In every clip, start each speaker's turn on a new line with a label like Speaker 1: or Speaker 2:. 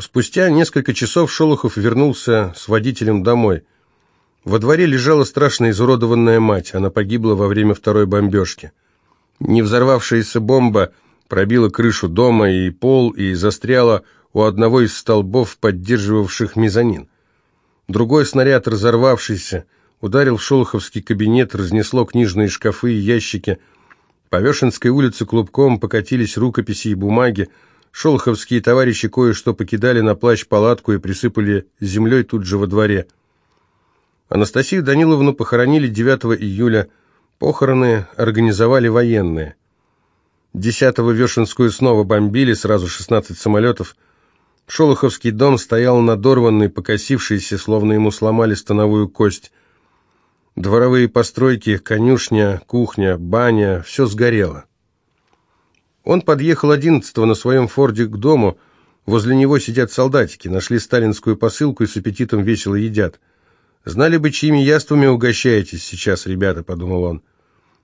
Speaker 1: Спустя несколько часов Шолохов вернулся с водителем домой. Во дворе лежала страшно изуродованная мать, она погибла во время второй бомбежки. Не взорвавшаяся бомба пробила крышу дома и пол и застряла у одного из столбов, поддерживавших мезонин. Другой снаряд, разорвавшийся, ударил в шолоховский кабинет, разнесло книжные шкафы и ящики. По Вешенской улице клубком покатились рукописи и бумаги. Шолоховские товарищи кое-что покидали на плащ-палатку и присыпали землей тут же во дворе. Анастасию Даниловну похоронили 9 июля. Похороны организовали военные. 10-го Вешенскую снова бомбили, сразу 16 самолетов. Шолоховский дом стоял надорванный, покосившийся, словно ему сломали становую кость. Дворовые постройки, конюшня, кухня, баня – все сгорело. Он подъехал 11-го на своем форде к дому. Возле него сидят солдатики, нашли сталинскую посылку и с аппетитом весело едят. «Знали бы, чьими яствами угощаетесь сейчас, ребята», – подумал он.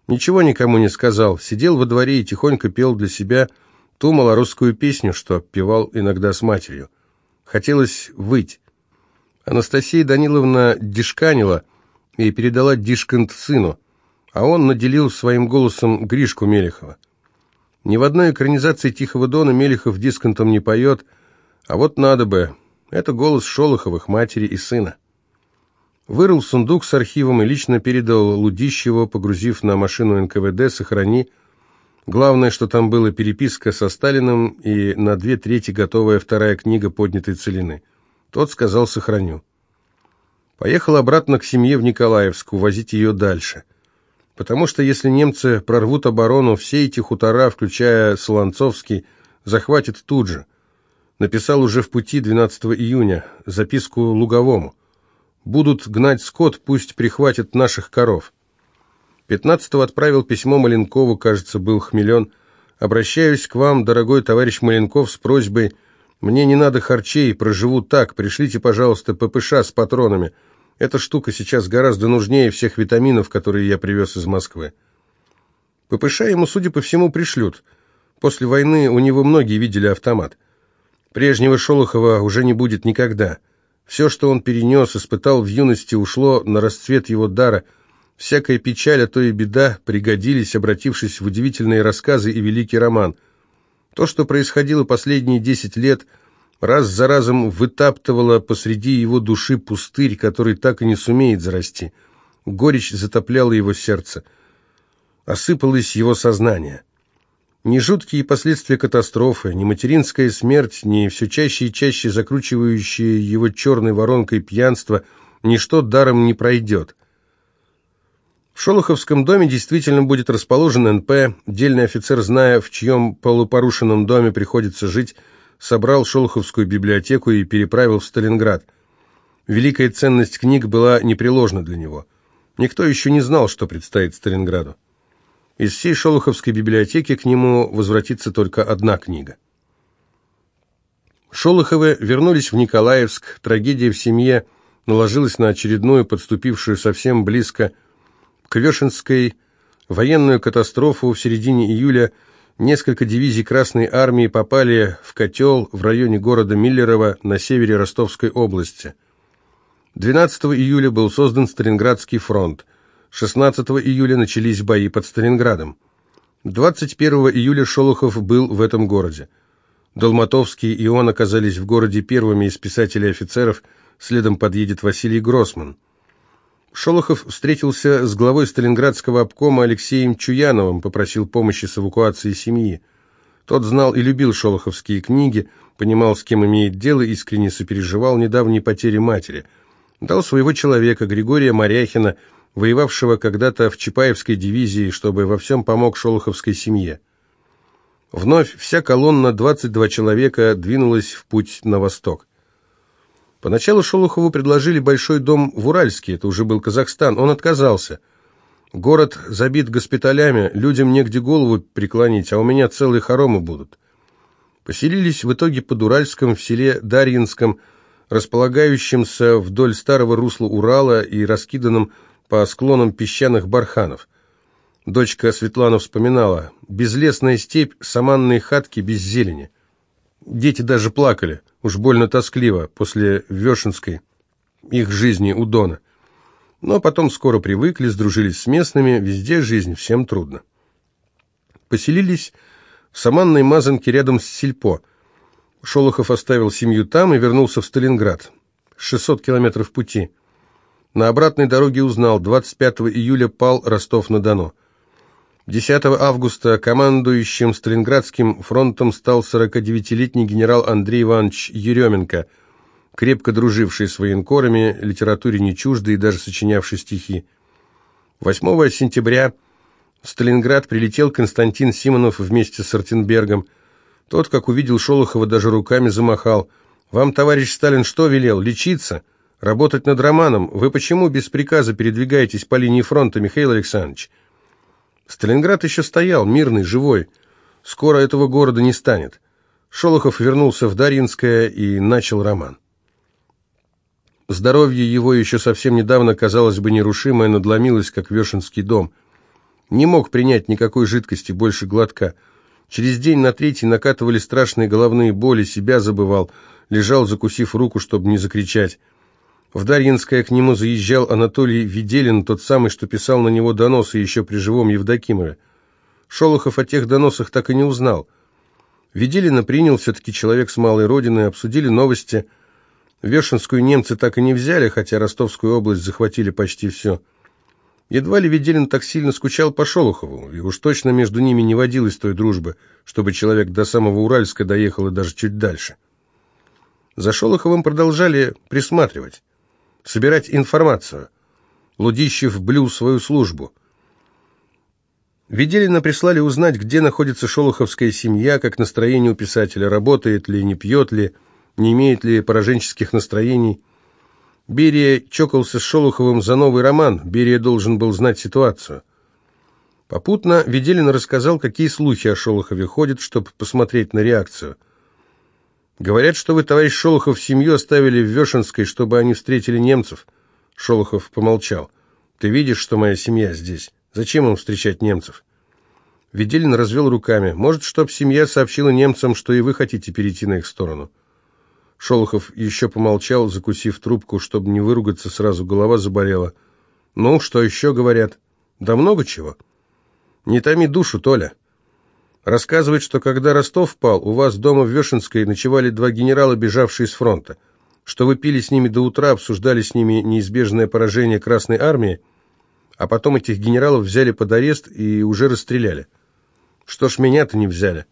Speaker 1: Ничего никому не сказал, сидел во дворе и тихонько пел для себя ту малорусскую песню, что певал иногда с матерью. Хотелось выть. Анастасия Даниловна дишканила и передала дишкант сыну, а он наделил своим голосом Гришку Мелехова. Ни в одной экранизации «Тихого дона» Мелехов дисконтом не поет, а вот надо бы. Это голос Шолоховых, матери и сына. Вырыл сундук с архивом и лично передал Лудищеву, погрузив на машину НКВД «Сохрани». Главное, что там была переписка со Сталиным и на две трети готовая вторая книга поднятой целины. Тот сказал «Сохраню». Поехал обратно к семье в Николаевск, увозить ее дальше. Потому что если немцы прорвут оборону, все эти хутора, включая Солонцовский, захватят тут же. Написал уже в пути 12 июня записку Луговому. Будут гнать скот, пусть прихватят наших коров. Пятнадцатого отправил письмо Маленкову, кажется, был хмелен. «Обращаюсь к вам, дорогой товарищ Маленков, с просьбой. Мне не надо харчей, проживу так. Пришлите, пожалуйста, ППШ с патронами. Эта штука сейчас гораздо нужнее всех витаминов, которые я привез из Москвы». ППШ ему, судя по всему, пришлют. После войны у него многие видели автомат. Прежнего Шолохова уже не будет никогда. Все, что он перенес, испытал в юности, ушло на расцвет его дара. Всякая печаль, а то и беда пригодились, обратившись в удивительные рассказы и великий роман. То, что происходило последние десять лет, раз за разом вытаптывало посреди его души пустырь, который так и не сумеет зарасти. Горечь затопляла его сердце. Осыпалось его сознание. Ни жуткие последствия катастрофы, ни материнская смерть, ни все чаще и чаще закручивающее его черной воронкой пьянство, ничто даром не пройдет. В Шолоховском доме действительно будет расположен НП. Дельный офицер, зная, в чьем полупорушенном доме приходится жить, собрал Шолоховскую библиотеку и переправил в Сталинград. Великая ценность книг была непреложна для него. Никто еще не знал, что предстоит Сталинграду. Из всей Шолоховской библиотеки к нему возвратится только одна книга. Шолоховы вернулись в Николаевск, трагедия в семье наложилась на очередную, подступившую совсем близко к Вешенской военную катастрофу в середине июля несколько дивизий Красной Армии попали в котел в районе города Миллерово на севере Ростовской области. 12 июля был создан Сталинградский фронт. 16 июля начались бои под Сталинградом. 21 июля Шолохов был в этом городе. Долматовский и он оказались в городе первыми из писателей и офицеров, следом подъедет Василий Гроссман. Шолохов встретился с главой Сталинградского обкома Алексеем Чуяновым, попросил помощи с эвакуацией семьи. Тот знал и любил шолоховские книги, понимал, с кем имеет дело, искренне сопереживал недавней потере матери. Дал своего человека, Григория Моряхина, воевавшего когда-то в Чапаевской дивизии, чтобы во всем помог шолоховской семье. Вновь вся колонна, 22 человека, двинулась в путь на восток. Поначалу Шолохову предложили большой дом в Уральске, это уже был Казахстан, он отказался. Город забит госпиталями, людям негде голову преклонить, а у меня целые хоромы будут. Поселились в итоге под Уральском в селе Дарьинском, располагающемся вдоль старого русла Урала и раскиданном по склонам песчаных барханов. Дочка Светлана вспоминала, безлесная степь, саманные хатки без зелени. Дети даже плакали, уж больно тоскливо, после Вешенской их жизни у Дона. Но потом скоро привыкли, сдружились с местными, везде жизнь, всем трудно. Поселились в саманной мазанке рядом с Сельпо. Шолохов оставил семью там и вернулся в Сталинград. 600 километров пути. На обратной дороге узнал, 25 июля пал Ростов-на-Дону. 10 августа командующим Сталинградским фронтом стал 49-летний генерал Андрей Иванович Еременко, крепко друживший с военкорами, литературе не чуждый и даже сочинявший стихи. 8 сентября в Сталинград прилетел Константин Симонов вместе с Артенбергом. Тот, как увидел Шолохова, даже руками замахал. «Вам, товарищ Сталин, что велел? Лечиться? Работать над романом? Вы почему без приказа передвигаетесь по линии фронта, Михаил Александрович?» Сталинград еще стоял, мирный, живой. Скоро этого города не станет. Шолохов вернулся в Дарьинское и начал роман. Здоровье его еще совсем недавно, казалось бы, нерушимое, надломилось, как Вешенский дом. Не мог принять никакой жидкости, больше глотка. Через день на третий накатывали страшные головные боли, себя забывал, лежал, закусив руку, чтобы не закричать. В Дарьинское к нему заезжал Анатолий Виделин, тот самый, что писал на него доносы еще при живом Евдокимове. Шолохов о тех доносах так и не узнал. Виделина принял все-таки человек с малой родины, обсудили новости. Вешенскую немцы так и не взяли, хотя Ростовскую область захватили почти все. Едва ли Виделин так сильно скучал по Шолохову, и уж точно между ними не водилось той дружбы, чтобы человек до самого Уральска доехал и даже чуть дальше. За Шолоховым продолжали присматривать собирать информацию. Лудищев блюл свою службу. Веделина прислали узнать, где находится шолоховская семья, как настроение у писателя, работает ли, не пьет ли, не имеет ли пораженческих настроений. Берия чокался с Шолоховым за новый роман, Берия должен был знать ситуацию. Попутно Веделин рассказал, какие слухи о Шолохове ходят, чтобы посмотреть на реакцию. Говорят, что вы, товарищ Шолохов, семью оставили в Вешенской, чтобы они встретили немцев. Шолохов помолчал. Ты видишь, что моя семья здесь? Зачем им встречать немцев? Веделин развел руками. Может, чтоб семья сообщила немцам, что и вы хотите перейти на их сторону. Шолохов еще помолчал, закусив трубку, чтобы не выругаться, сразу голова заболела. Ну, что еще говорят? Да много чего. Не томи душу, Толя. Рассказывает, что когда Ростов пал, у вас дома в Вешенской ночевали два генерала, бежавшие с фронта, что вы пили с ними до утра, обсуждали с ними неизбежное поражение Красной Армии, а потом этих генералов взяли под арест и уже расстреляли. Что ж меня-то не взяли?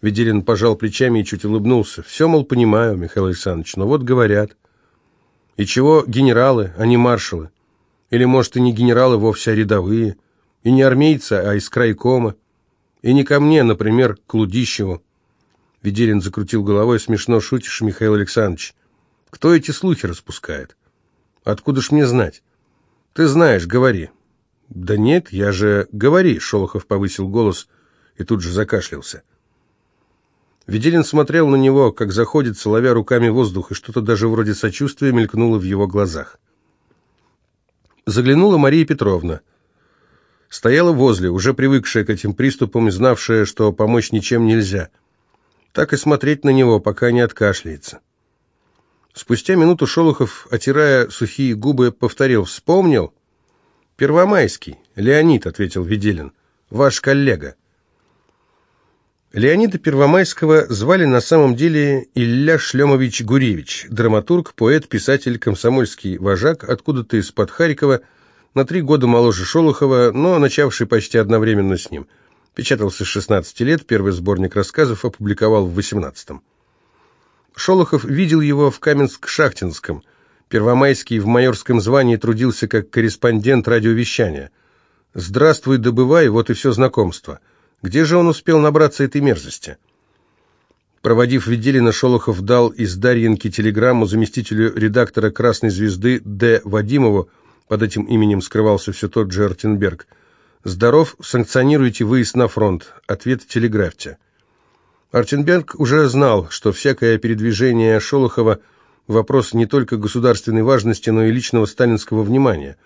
Speaker 1: Веделин пожал плечами и чуть улыбнулся. Все, мол, понимаю, Михаил Александрович, но вот говорят. И чего генералы, а не маршалы? Или, может, и не генералы вовсе, а рядовые? И не армейцы, а из крайкома? И не ко мне, например, к Лудищеву. Ведерин закрутил головой. Смешно шутишь, Михаил Александрович. Кто эти слухи распускает? Откуда ж мне знать? Ты знаешь, говори. Да нет, я же... Говори, Шолохов повысил голос и тут же закашлялся. Веделин смотрел на него, как заходит, ловя руками воздух, и что-то даже вроде сочувствия мелькнуло в его глазах. Заглянула Мария Петровна. Стояла возле, уже привыкшая к этим приступам и знавшая, что помочь ничем нельзя. Так и смотреть на него, пока не откашляется. Спустя минуту Шолохов, отирая сухие губы, повторил «Вспомнил?» «Первомайский, Леонид», — ответил Веделин, — «ваш коллега». Леонида Первомайского звали на самом деле Илья Шлемович Гуревич, драматург, поэт, писатель, комсомольский вожак, откуда-то из-под Харькова, на три года моложе Шолохова, но начавший почти одновременно с ним. Печатался с 16 лет, первый сборник рассказов опубликовал в 18-м. Шолохов видел его в Каменск-Шахтинском. Первомайский в майорском звании трудился как корреспондент радиовещания. «Здравствуй, добывай, вот и все знакомство. Где же он успел набраться этой мерзости?» Проводив Веделина, Шолохов дал из Дарьинки телеграмму заместителю редактора «Красной звезды» Д. Вадимову, под этим именем скрывался все тот же Артенберг. «Здоров, санкционируйте выезд на фронт. Ответ телеграфьте». Артенберг уже знал, что всякое передвижение Шолохова – вопрос не только государственной важности, но и личного сталинского внимания.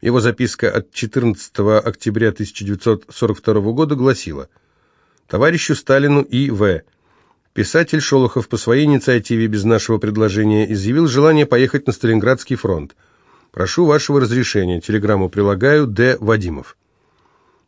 Speaker 1: Его записка от 14 октября 1942 года гласила «Товарищу Сталину И.В. Писатель Шолохов по своей инициативе без нашего предложения изъявил желание поехать на Сталинградский фронт. Прошу вашего разрешения. Телеграмму прилагаю. Д. Вадимов.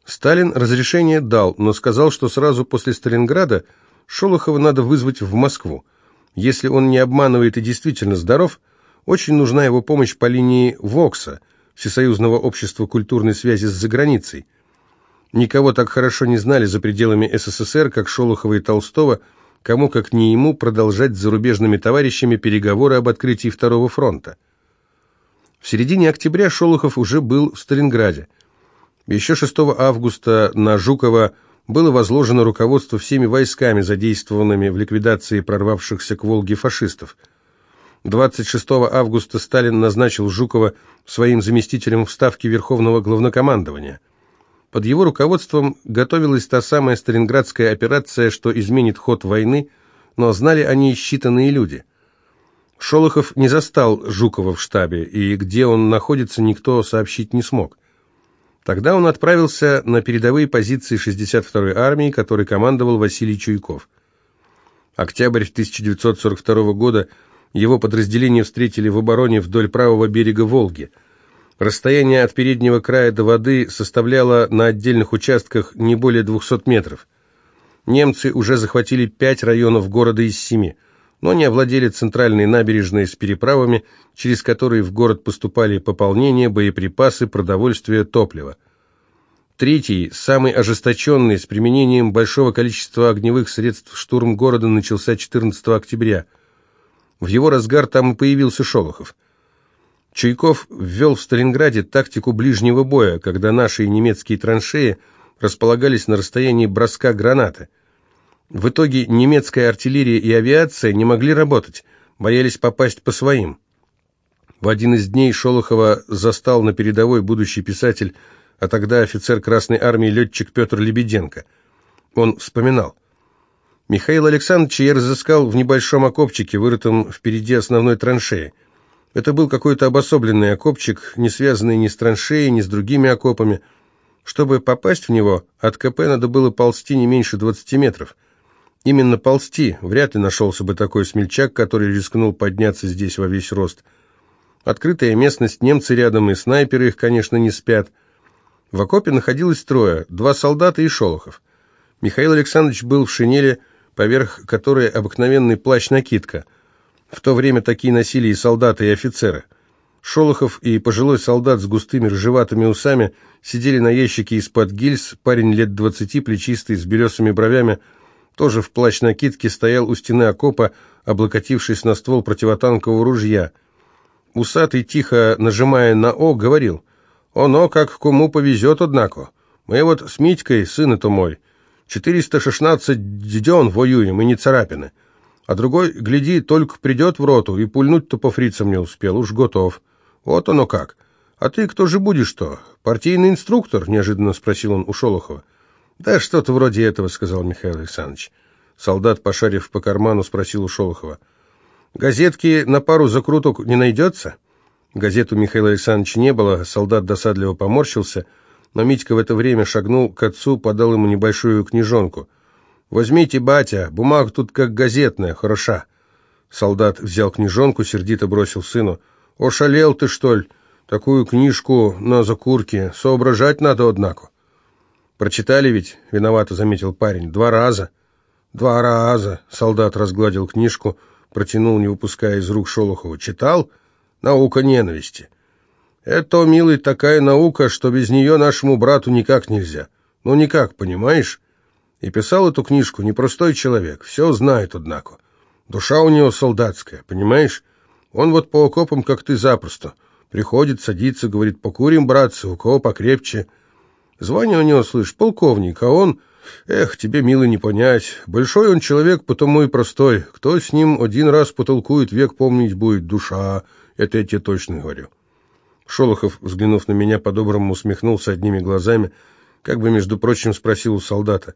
Speaker 1: Сталин разрешение дал, но сказал, что сразу после Сталинграда Шолохова надо вызвать в Москву. Если он не обманывает и действительно здоров, очень нужна его помощь по линии ВОКСа, Всесоюзного общества культурной связи с заграницей. Никого так хорошо не знали за пределами СССР, как Шолохова и Толстого, кому, как не ему, продолжать с зарубежными товарищами переговоры об открытии Второго фронта. В середине октября Шолохов уже был в Сталинграде. Еще 6 августа на Жукова было возложено руководство всеми войсками, задействованными в ликвидации прорвавшихся к Волге фашистов – 26 августа Сталин назначил Жукова своим заместителем в Ставке Верховного Главнокомандования. Под его руководством готовилась та самая Сталинградская операция, что изменит ход войны, но знали о ней считанные люди. Шолохов не застал Жукова в штабе, и где он находится, никто сообщить не смог. Тогда он отправился на передовые позиции 62-й армии, которой командовал Василий Чуйков. Октябрь 1942 года – его подразделения встретили в обороне вдоль правого берега Волги. Расстояние от переднего края до воды составляло на отдельных участках не более 200 метров. Немцы уже захватили пять районов города из семи, но не овладели центральной набережной с переправами, через которые в город поступали пополнения, боеприпасы, продовольствие, топливо. Третий, самый ожесточенный, с применением большого количества огневых средств штурм города начался 14 октября – в его разгар там и появился Шолохов. Чуйков ввел в Сталинграде тактику ближнего боя, когда наши и немецкие траншеи располагались на расстоянии броска гранаты. В итоге немецкая артиллерия и авиация не могли работать, боялись попасть по своим. В один из дней Шолохова застал на передовой будущий писатель, а тогда офицер Красной Армии летчик Петр Лебеденко. Он вспоминал – Михаил Александрович я разыскал в небольшом окопчике, вырытом впереди основной траншеи. Это был какой-то обособленный окопчик, не связанный ни с траншеей, ни с другими окопами. Чтобы попасть в него, от КП надо было ползти не меньше 20 метров. Именно ползти, вряд ли нашелся бы такой смельчак, который рискнул подняться здесь во весь рост. Открытая местность, немцы рядом и снайперы их, конечно, не спят. В окопе находилось трое, два солдата и Шолохов. Михаил Александрович был в шинели, поверх которой обыкновенный плащ-накидка. В то время такие носили и солдаты, и офицеры. Шолохов и пожилой солдат с густыми рыжеватыми усами сидели на ящике из-под гильз, парень лет двадцати, плечистый, с белесыми бровями, тоже в плащ-накидке, стоял у стены окопа, облокотившись на ствол противотанкового ружья. Усатый, тихо нажимая на «О», говорил, «Оно как кому повезет, однако. Мы вот с Митькой, сын-то мой, 416 деден воюем, и не царапины. А другой, гляди, только придет в роту, и пульнуть-то по фрицам не успел, уж готов. Вот оно как. А ты кто же будешь-то? Партийный инструктор?» – неожиданно спросил он у Шолохова. «Да что-то вроде этого», – сказал Михаил Александрович. Солдат, пошарив по карману, спросил у Шолохова. «Газетки на пару закруток не найдется?» Газет у Михаила Александровича не было, солдат досадливо поморщился – но Митька в это время шагнул к отцу, подал ему небольшую книжонку. «Возьмите, батя, бумага тут как газетная, хороша». Солдат взял книжонку, сердито бросил сыну. «Ошалел ты, что ли? Такую книжку на закурке. Соображать надо, однако». «Прочитали ведь?» — виновато заметил парень. «Два раза». «Два раза», — солдат разгладил книжку, протянул, не выпуская из рук Шолохова. «Читал? Наука ненависти». Это, милый, такая наука, что без нее нашему брату никак нельзя. Ну, никак, понимаешь? И писал эту книжку непростой человек, все знает, однако. Душа у него солдатская, понимаешь? Он вот по окопам, как ты, запросто. Приходит, садится, говорит, покурим, братцы, у кого покрепче. Звание у него, слышь, полковник, а он... Эх, тебе, милый, не понять. Большой он человек, потому и простой. Кто с ним один раз потолкует, век помнить будет. Душа, это я тебе точно говорю. Шолохов, взглянув на меня, по-доброму усмехнулся одними глазами, как бы, между прочим, спросил у солдата.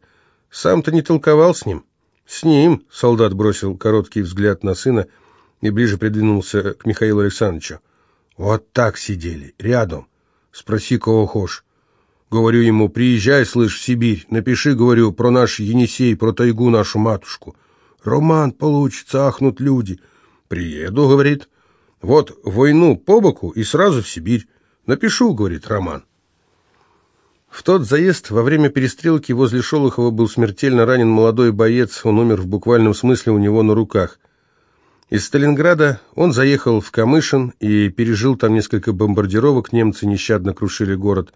Speaker 1: «Сам-то не толковал с ним?» «С ним», — солдат бросил короткий взгляд на сына и ближе придвинулся к Михаилу Александровичу. «Вот так сидели, рядом. Спроси, кого хошь. Говорю ему, приезжай, слышь, в Сибирь, напиши, говорю, про наш Енисей, про тайгу нашу матушку. Роман получится, ахнут люди. Приеду, говорит. Вот войну по боку и сразу в Сибирь. Напишу, говорит Роман. В тот заезд во время перестрелки возле Шолохова был смертельно ранен молодой боец, он умер в буквальном смысле у него на руках. Из Сталинграда он заехал в Камышин и пережил там несколько бомбардировок, немцы нещадно крушили город.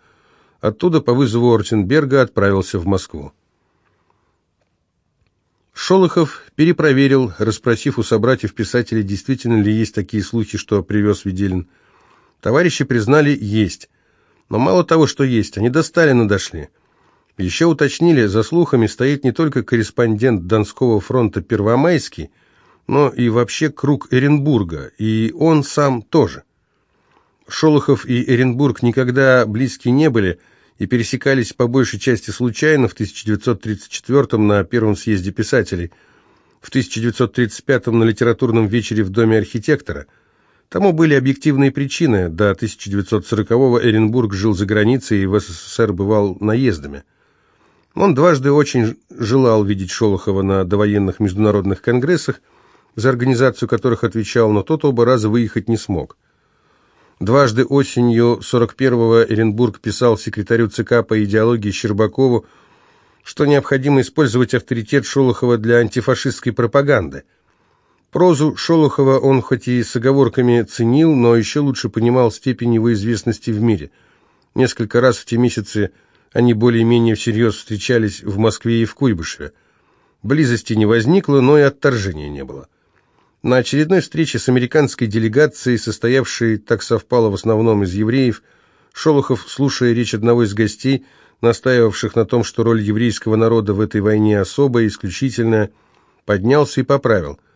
Speaker 1: Оттуда по вызову Ортенберга отправился в Москву. Шолохов перепроверил, расспросив у собратьев писателей, действительно ли есть такие слухи, что привез Веделин. Товарищи признали, есть. Но мало того, что есть, они до Сталина дошли. Еще уточнили, за слухами стоит не только корреспондент Донского фронта Первомайский, но и вообще круг Эренбурга, и он сам тоже. Шолохов и Эренбург никогда близки не были и пересекались по большей части случайно в 1934 на Первом съезде писателей, в 1935 на литературном вечере в Доме архитектора – Тому были объективные причины. До 1940-го Эренбург жил за границей и в СССР бывал наездами. Он дважды очень желал видеть Шолохова на довоенных международных конгрессах, за организацию которых отвечал, но тот оба раза выехать не смог. Дважды осенью 41-го Эренбург писал секретарю ЦК по идеологии Щербакову, что необходимо использовать авторитет Шолохова для антифашистской пропаганды – Прозу Шолохова он хоть и с оговорками ценил, но еще лучше понимал степень его известности в мире. Несколько раз в те месяцы они более-менее всерьез встречались в Москве и в Куйбышеве. Близости не возникло, но и отторжения не было. На очередной встрече с американской делегацией, состоявшей, так совпало, в основном из евреев, Шолохов, слушая речь одного из гостей, настаивавших на том, что роль еврейского народа в этой войне особая, исключительная, поднялся и поправил –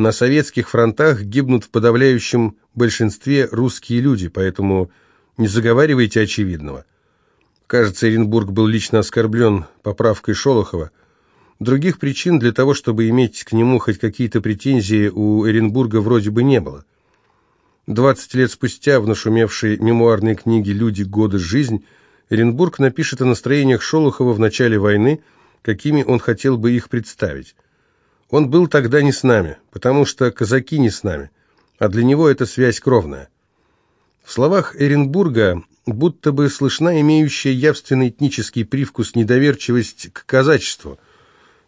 Speaker 1: на советских фронтах гибнут в подавляющем большинстве русские люди, поэтому не заговаривайте очевидного. Кажется, Оренбург был лично оскорблен поправкой Шолохова. Других причин для того, чтобы иметь к нему хоть какие-то претензии, у Оренбурга вроде бы не было. Двадцать лет спустя в нашумевшей мемуарной книге «Люди. Годы. Жизнь» Оренбург напишет о настроениях Шолохова в начале войны, какими он хотел бы их представить. Он был тогда не с нами, потому что казаки не с нами, а для него это связь кровная. В словах Эренбурга будто бы слышна имеющая явственный этнический привкус недоверчивость к казачеству.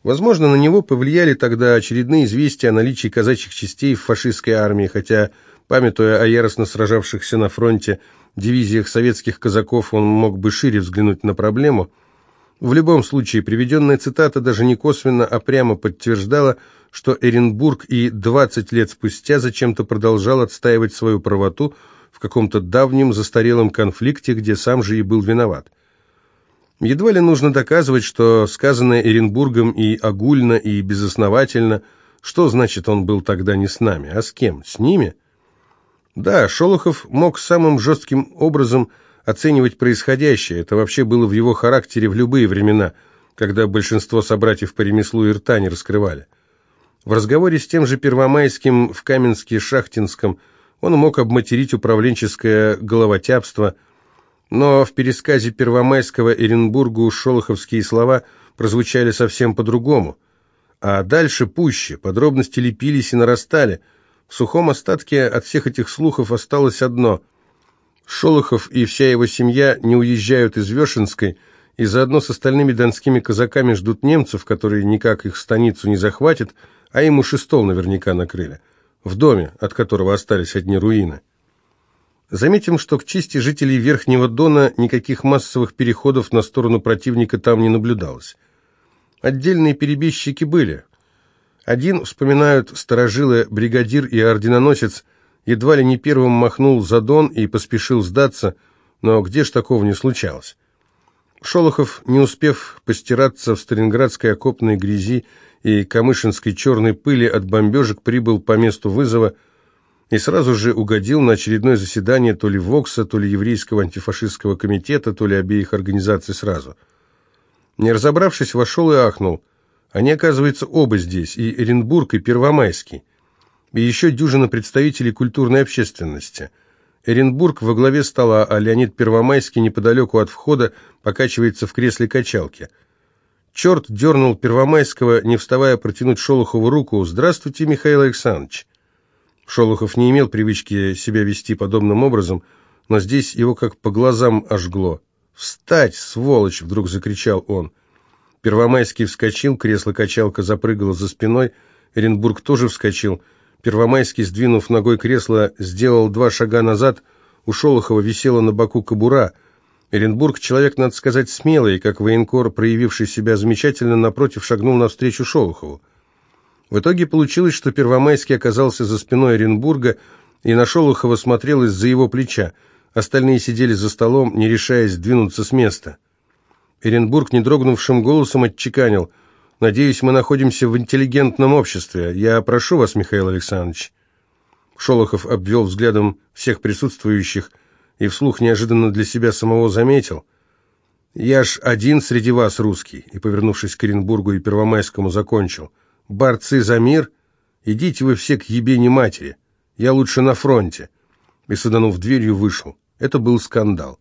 Speaker 1: Возможно, на него повлияли тогда очередные известия о наличии казачьих частей в фашистской армии, хотя, памятуя о яростно сражавшихся на фронте дивизиях советских казаков, он мог бы шире взглянуть на проблему – в любом случае, приведенная цитата даже не косвенно, а прямо подтверждала, что Эренбург и 20 лет спустя зачем-то продолжал отстаивать свою правоту в каком-то давнем застарелом конфликте, где сам же и был виноват. Едва ли нужно доказывать, что сказанное Эренбургом и огульно, и безосновательно, что значит он был тогда не с нами, а с кем? С ними? Да, Шолохов мог самым жестким образом оценивать происходящее. Это вообще было в его характере в любые времена, когда большинство собратьев по ремеслу и рта не раскрывали. В разговоре с тем же Первомайским в Каменске-Шахтинском он мог обматерить управленческое головотяпство, но в пересказе Первомайского Эренбургу шолоховские слова прозвучали совсем по-другому. А дальше пуще, подробности лепились и нарастали. В сухом остатке от всех этих слухов осталось одно – Шолохов и вся его семья не уезжают из Вешенской и заодно с остальными донскими казаками ждут немцев, которые никак их станицу не захватят, а ему шестов наверняка накрыли, в доме, от которого остались одни руины. Заметим, что к чести жителей Верхнего Дона никаких массовых переходов на сторону противника там не наблюдалось. Отдельные перебежчики были. Один, вспоминают старожилы, бригадир и орденоносец едва ли не первым махнул за Дон и поспешил сдаться, но где ж такого не случалось? Шолохов, не успев постираться в сталинградской окопной грязи и камышинской черной пыли от бомбежек, прибыл по месту вызова и сразу же угодил на очередное заседание то ли ВОКСа, то ли Еврейского антифашистского комитета, то ли обеих организаций сразу. Не разобравшись, вошел и ахнул. Они, оказывается, оба здесь, и Оренбург, и Первомайский и еще дюжина представителей культурной общественности. Эренбург во главе стола, а Леонид Первомайский неподалеку от входа покачивается в кресле качалки. Черт дернул Первомайского, не вставая протянуть Шолохову руку. «Здравствуйте, Михаил Александрович!» Шолохов не имел привычки себя вести подобным образом, но здесь его как по глазам ожгло. «Встать, сволочь!» — вдруг закричал он. Первомайский вскочил, кресло-качалка запрыгало за спиной, Эренбург тоже вскочил. Первомайский, сдвинув ногой кресло, сделал два шага назад, у Шолохова висела на боку кобура. Эренбург человек, надо сказать, смелый, как военкор, проявивший себя замечательно, напротив, шагнул навстречу Шолохову. В итоге получилось, что Первомайский оказался за спиной Оренбурга и на Шолохова смотрел из-за его плеча. Остальные сидели за столом, не решаясь двинуться с места. Эренбург недрогнувшим голосом отчеканил. «Надеюсь, мы находимся в интеллигентном обществе. Я прошу вас, Михаил Александрович». Шолохов обвел взглядом всех присутствующих и вслух неожиданно для себя самого заметил. «Я ж один среди вас русский», и, повернувшись к Оренбургу и Первомайскому, закончил – борцы за мир, идите вы все к ебени матери, я лучше на фронте». И, саданув дверью, вышел. Это был скандал.